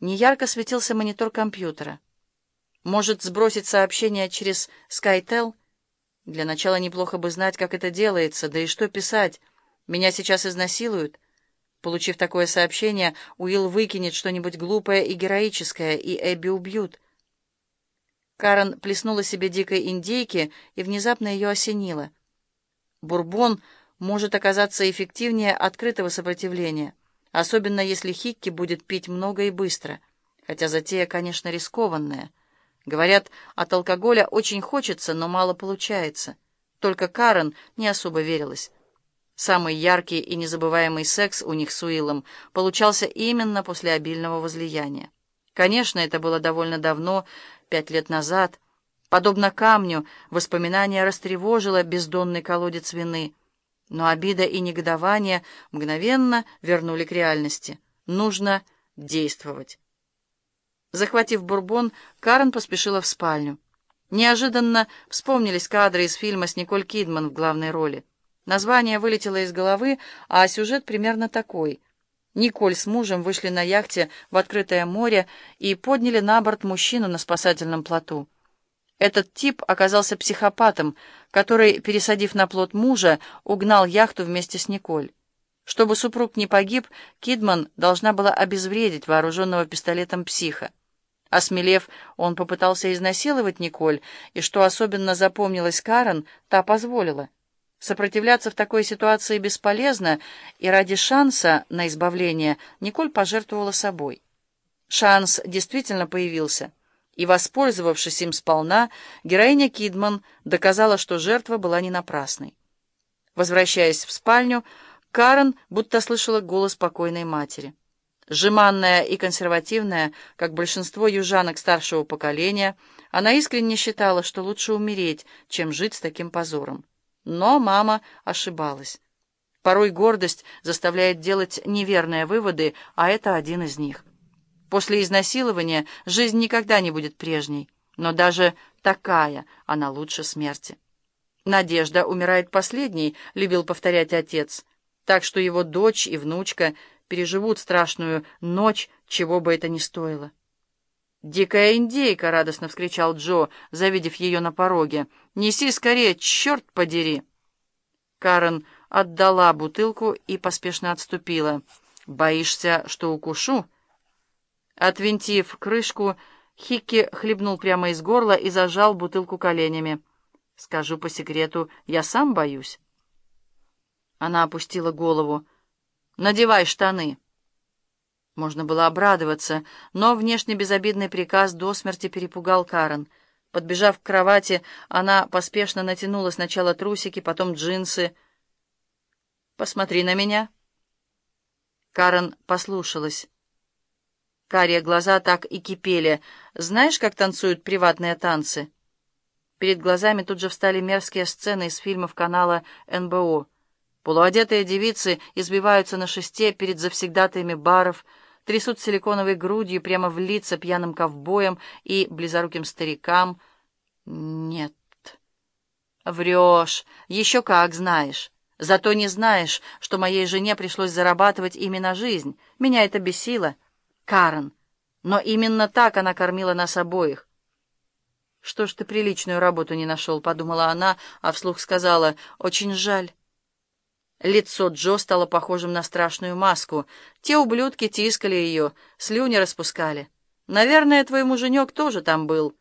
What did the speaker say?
Неярко светился монитор компьютера. Может, сбросить сообщение через SkyTel? Для начала неплохо бы знать, как это делается, да и что писать. Меня сейчас изнасилуют. Получив такое сообщение, Уилл выкинет что-нибудь глупое и героическое, и Эбби убьют. Карен плеснула себе дикой индейки, и внезапно ее осенило. Бурбон может оказаться эффективнее открытого сопротивления, особенно если Хикки будет пить много и быстро, хотя затея, конечно, рискованная. Говорят, от алкоголя очень хочется, но мало получается. Только Карен не особо верилась. Самый яркий и незабываемый секс у них с Уиллом получался именно после обильного возлияния. Конечно, это было довольно давно, пять лет назад. Подобно камню, воспоминание растревожило бездонный колодец вины. Но обида и негодование мгновенно вернули к реальности. Нужно действовать. Захватив бурбон, Карен поспешила в спальню. Неожиданно вспомнились кадры из фильма с Николь Кидман в главной роли. Название вылетело из головы, а сюжет примерно такой. Николь с мужем вышли на яхте в открытое море и подняли на борт мужчину на спасательном плоту. Этот тип оказался психопатом, который, пересадив на плот мужа, угнал яхту вместе с Николь. Чтобы супруг не погиб, Кидман должна была обезвредить вооруженного пистолетом психа. Осмелев, он попытался изнасиловать Николь, и, что особенно запомнилось Карен, та позволила. Сопротивляться в такой ситуации бесполезно, и ради шанса на избавление Николь пожертвовала собой. Шанс действительно появился, и, воспользовавшись им сполна, героиня Кидман доказала, что жертва была не напрасной. Возвращаясь в спальню, Карен будто слышала голос покойной матери. Жеманная и консервативная, как большинство южанок старшего поколения, она искренне считала, что лучше умереть, чем жить с таким позором. Но мама ошибалась. Порой гордость заставляет делать неверные выводы, а это один из них. После изнасилования жизнь никогда не будет прежней, но даже такая она лучше смерти. «Надежда умирает последней», — любил повторять отец — так что его дочь и внучка переживут страшную ночь, чего бы это ни стоило. «Дикая индейка!» — радостно вскричал Джо, завидев ее на пороге. «Неси скорее, черт подери!» Карен отдала бутылку и поспешно отступила. «Боишься, что укушу?» Отвинтив крышку, Хикки хлебнул прямо из горла и зажал бутылку коленями. «Скажу по секрету, я сам боюсь». Она опустила голову. «Надевай штаны!» Можно было обрадоваться, но внешне безобидный приказ до смерти перепугал Карен. Подбежав к кровати, она поспешно натянула сначала трусики, потом джинсы. «Посмотри на меня!» Карен послушалась. Карие глаза так и кипели. «Знаешь, как танцуют приватные танцы?» Перед глазами тут же встали мерзкие сцены из фильмов канала НБО. Полуодетые девицы избиваются на шесте перед завсегдатаями баров, трясут силиконовой грудью прямо в лица пьяным ковбоям и близоруким старикам. Нет. Врешь. Еще как знаешь. Зато не знаешь, что моей жене пришлось зарабатывать именно жизнь. Меня это бесило. Карен. Но именно так она кормила нас обоих. «Что ж ты приличную работу не нашел?» — подумала она, а вслух сказала, «Очень жаль». Лицо Джо стало похожим на страшную маску. Те ублюдки тискали ее, слюни распускали. «Наверное, твой муженек тоже там был».